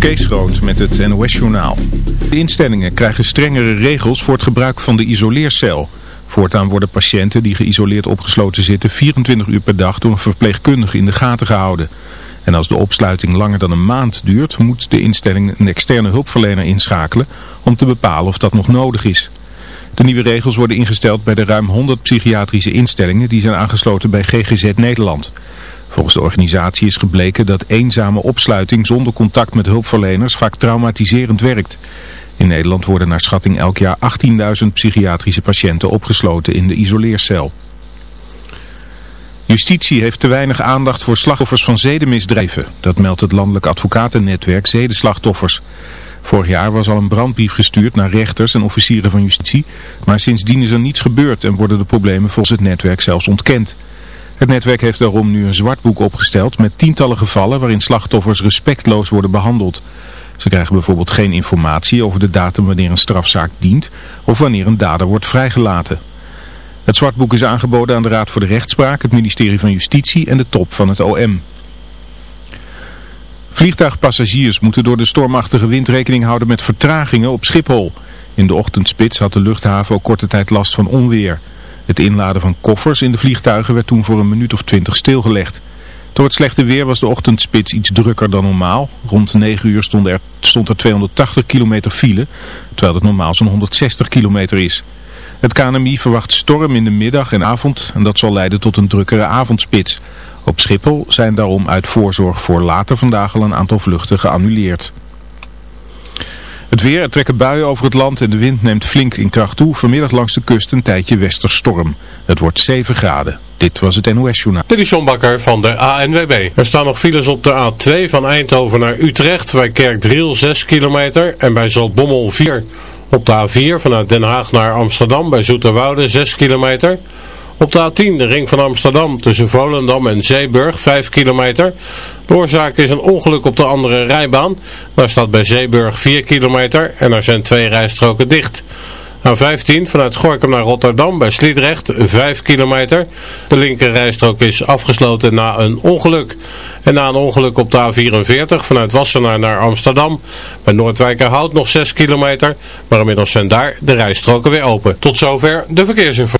Kees Groot met het NOS-journaal. De instellingen krijgen strengere regels voor het gebruik van de isoleercel. Voortaan worden patiënten die geïsoleerd opgesloten zitten 24 uur per dag door een verpleegkundige in de gaten gehouden. En als de opsluiting langer dan een maand duurt, moet de instelling een externe hulpverlener inschakelen om te bepalen of dat nog nodig is. De nieuwe regels worden ingesteld bij de ruim 100 psychiatrische instellingen die zijn aangesloten bij GGZ Nederland. Volgens de organisatie is gebleken dat eenzame opsluiting zonder contact met hulpverleners vaak traumatiserend werkt. In Nederland worden naar schatting elk jaar 18.000 psychiatrische patiënten opgesloten in de isoleercel. Justitie heeft te weinig aandacht voor slachtoffers van zedenmisdrijven. Dat meldt het landelijk advocatennetwerk Zedenslachtoffers. Vorig jaar was al een brandbrief gestuurd naar rechters en officieren van justitie. Maar sindsdien is er niets gebeurd en worden de problemen volgens het netwerk zelfs ontkend. Het netwerk heeft daarom nu een zwartboek opgesteld met tientallen gevallen waarin slachtoffers respectloos worden behandeld. Ze krijgen bijvoorbeeld geen informatie over de datum wanneer een strafzaak dient of wanneer een dader wordt vrijgelaten. Het zwartboek is aangeboden aan de Raad voor de Rechtspraak, het ministerie van Justitie en de top van het OM. Vliegtuigpassagiers moeten door de stormachtige wind rekening houden met vertragingen op Schiphol. In de ochtendspits had de luchthaven ook korte tijd last van onweer. Het inladen van koffers in de vliegtuigen werd toen voor een minuut of twintig stilgelegd. Door het slechte weer was de ochtendspits iets drukker dan normaal. Rond 9 uur stond er, stond er 280 kilometer file, terwijl het normaal zo'n 160 kilometer is. Het KNMI verwacht storm in de middag en avond en dat zal leiden tot een drukkere avondspits. Op Schiphol zijn daarom uit voorzorg voor later vandaag al een aantal vluchten geannuleerd. Het weer, er trekken buien over het land en de wind neemt flink in kracht toe. Vanmiddag langs de kust een tijdje westerstorm. Het wordt 7 graden. Dit was het NOS Journaal. Dit is van de ANWB. Er staan nog files op de A2 van Eindhoven naar Utrecht. Bij Kerkdriel 6 kilometer en bij Zaltbommel 4. Op de A4 vanuit Den Haag naar Amsterdam bij Zoeterwoude 6 kilometer. Op de A10 de ring van Amsterdam tussen Volendam en Zeeburg 5 kilometer. De oorzaak is een ongeluk op de andere rijbaan. Daar staat bij Zeeburg 4 kilometer en er zijn twee rijstroken dicht. A15 vanuit Gorkum naar Rotterdam bij Sliedrecht 5 kilometer. De linker rijstrook is afgesloten na een ongeluk. En na een ongeluk op de A44 vanuit Wassenaar naar Amsterdam. Bij Noordwijkerhout nog 6 kilometer. Maar inmiddels zijn daar de rijstroken weer open. Tot zover de verkeersinformatie.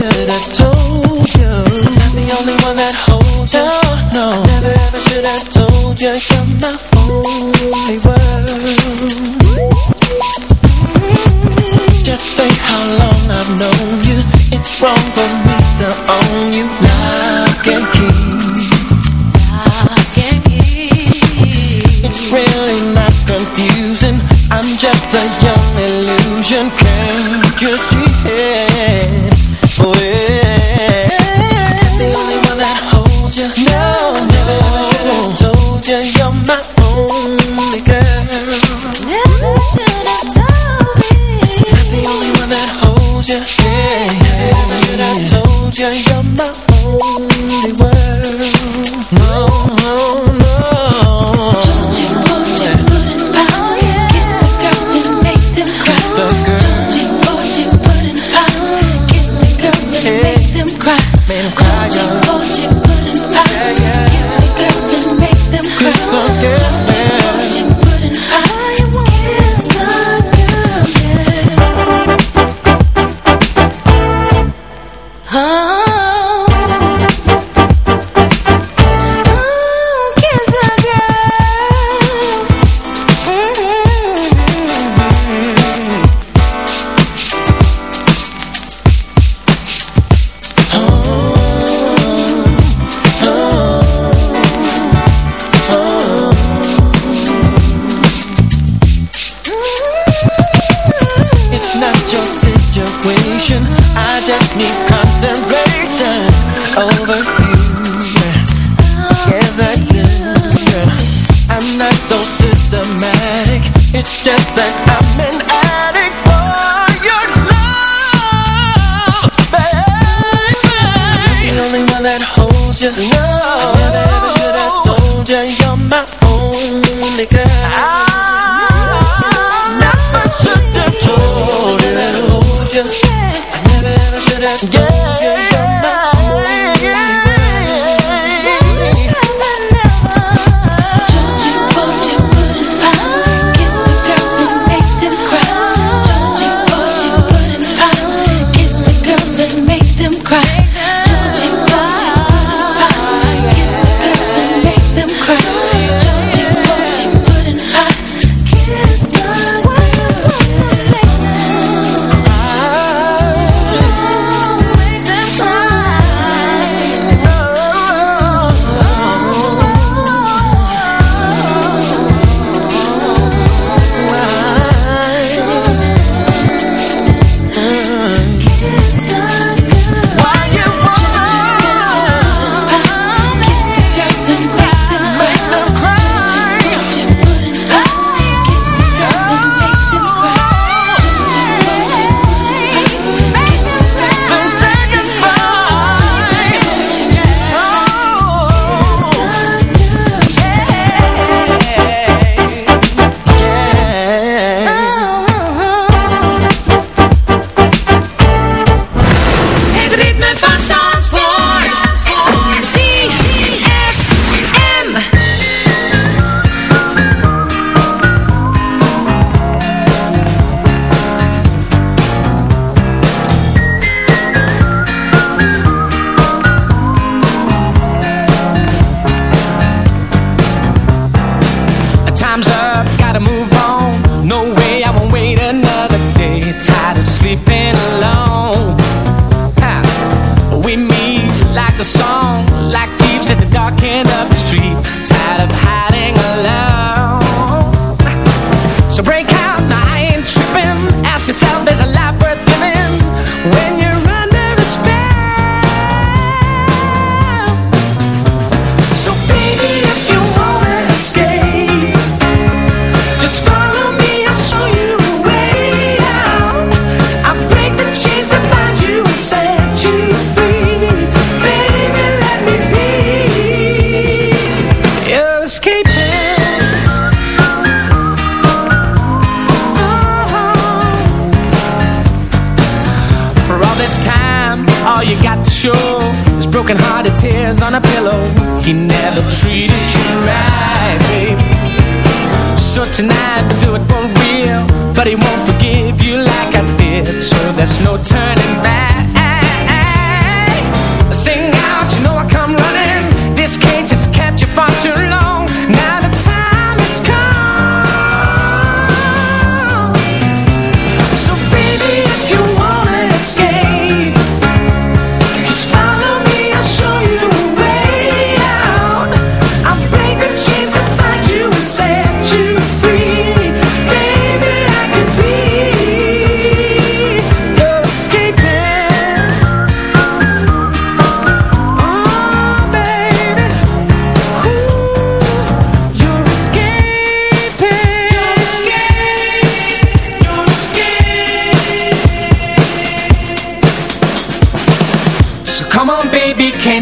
Should have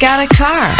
got a car.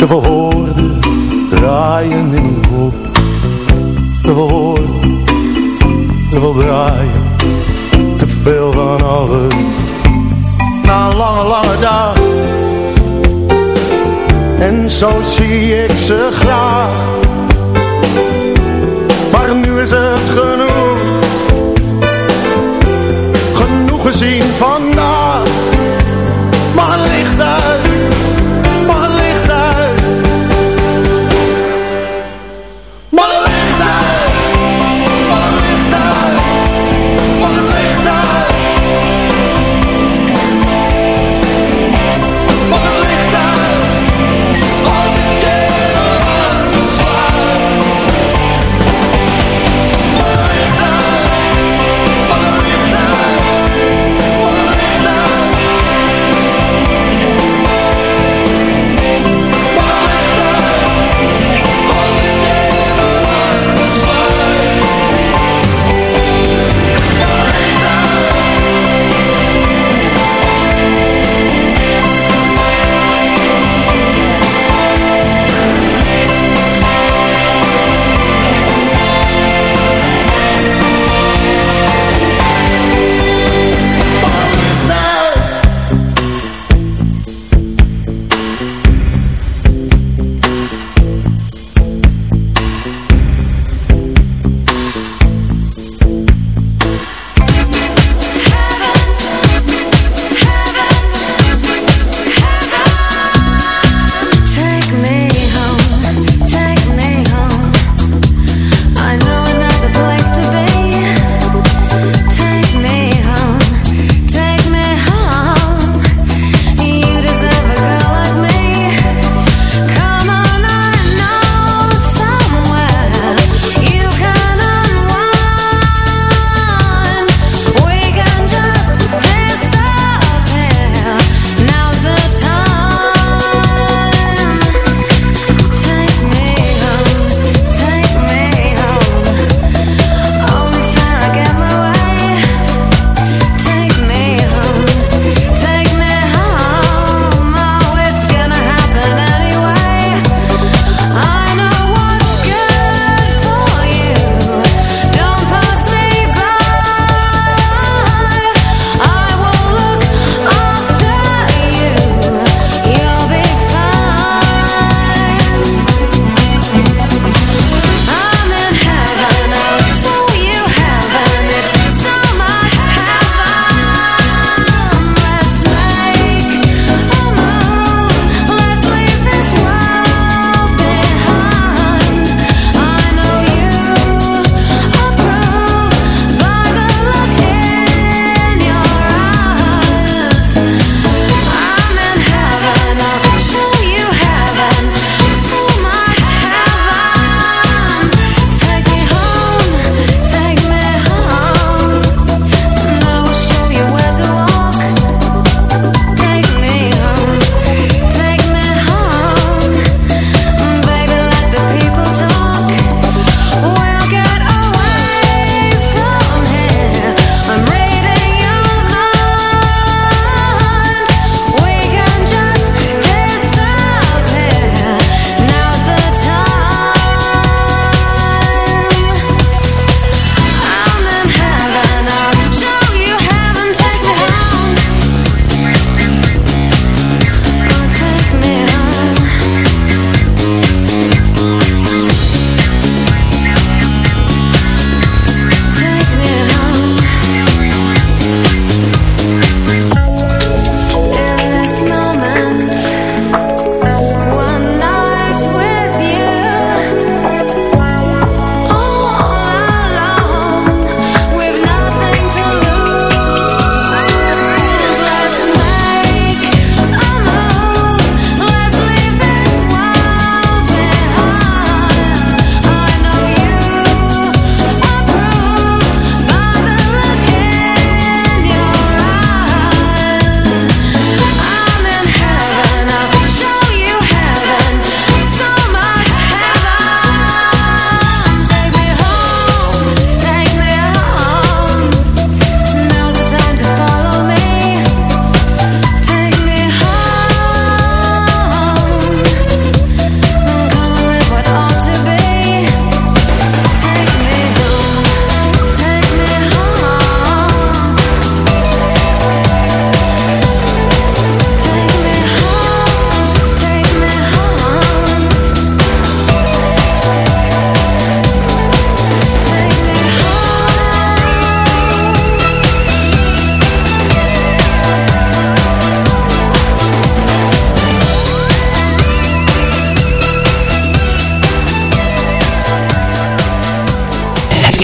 Te veel draaien in mijn kop. Te veel woorden, te veel draaien, te veel van alles. Na lange, lange dag. En zo zie ik ze graag. Maar nu is het genoeg. Genoeg gezien vandaag.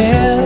Yeah.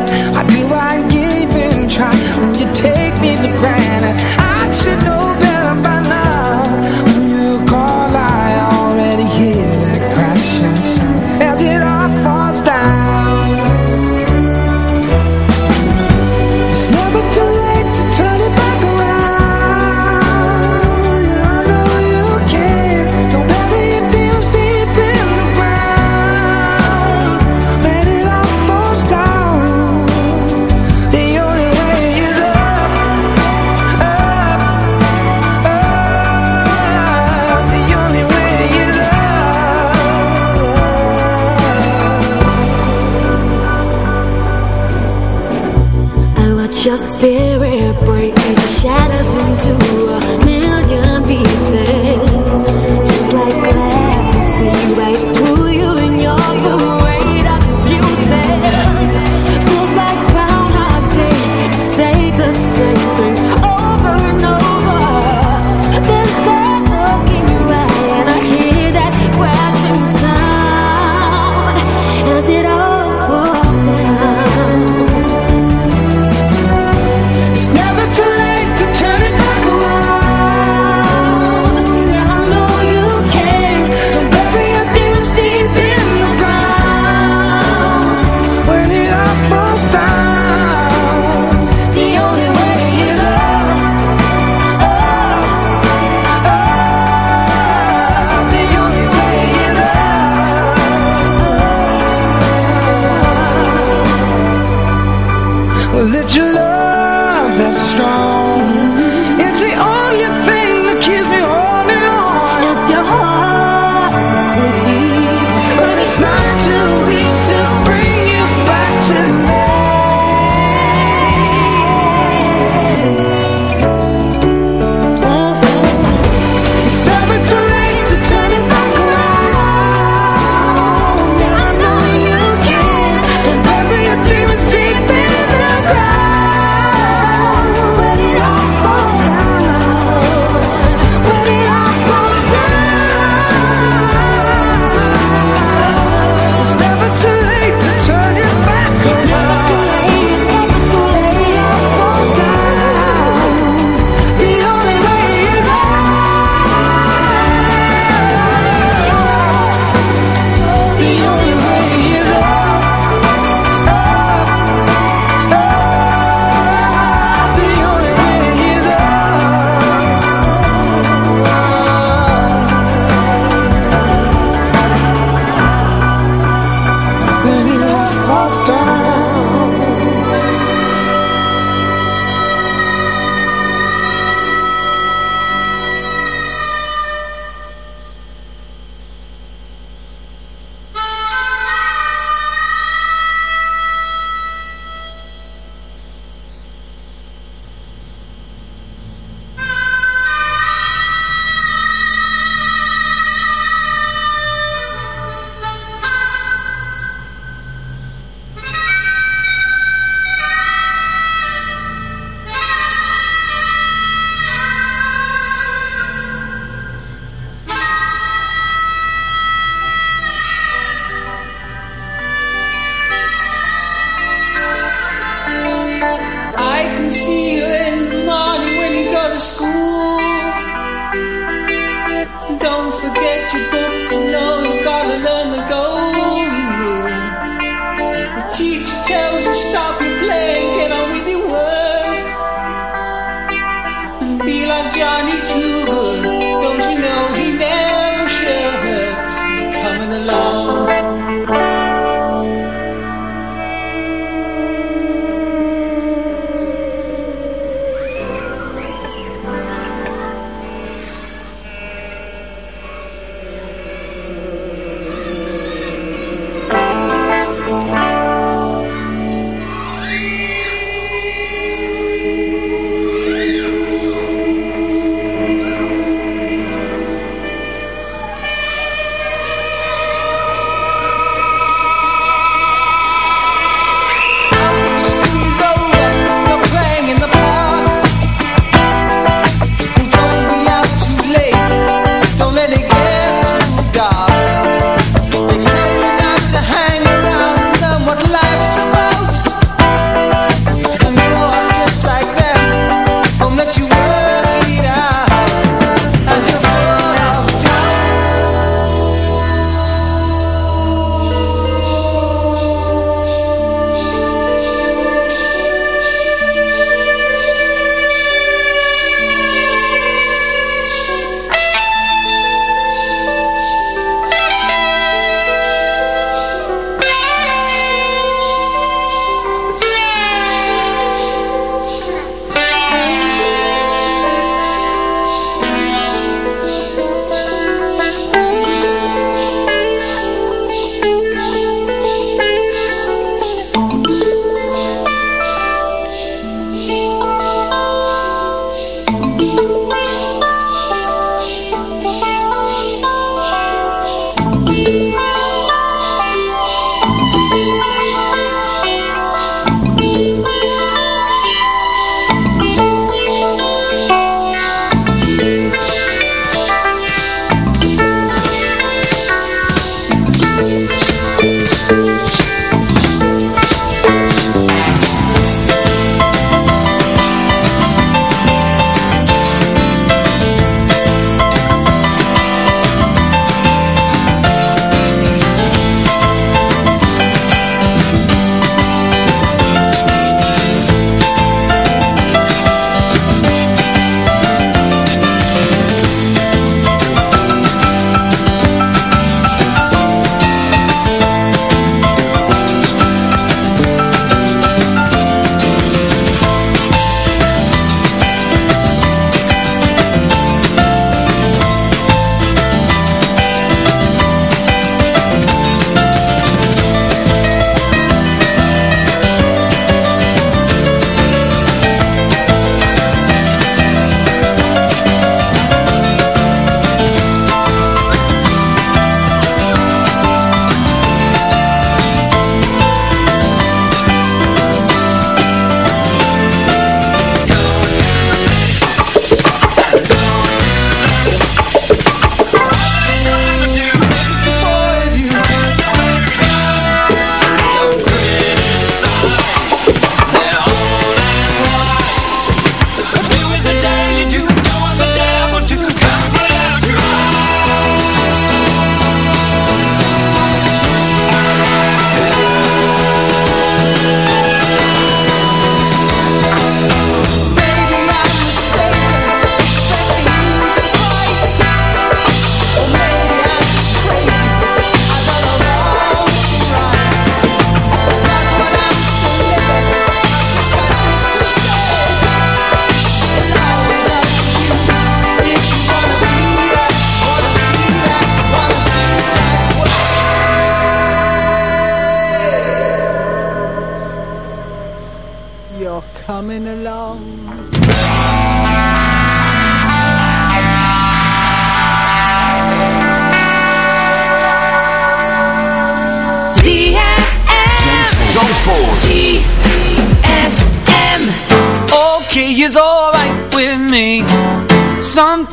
see you in the morning when you go to school. Don't forget your book.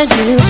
wanna do.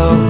close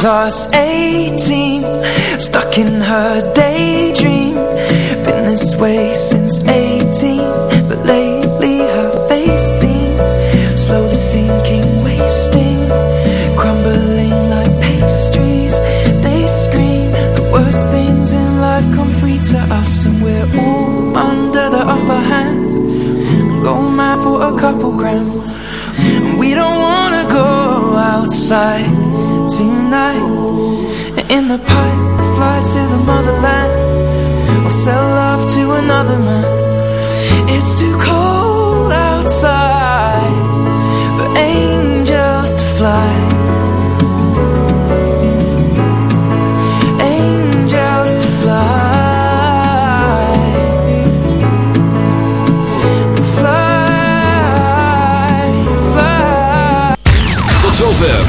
class 18 Stuck in her daydream. Been this way since 18 But late the pipe, fly to the motherland, or sell love to another man. It's too cold.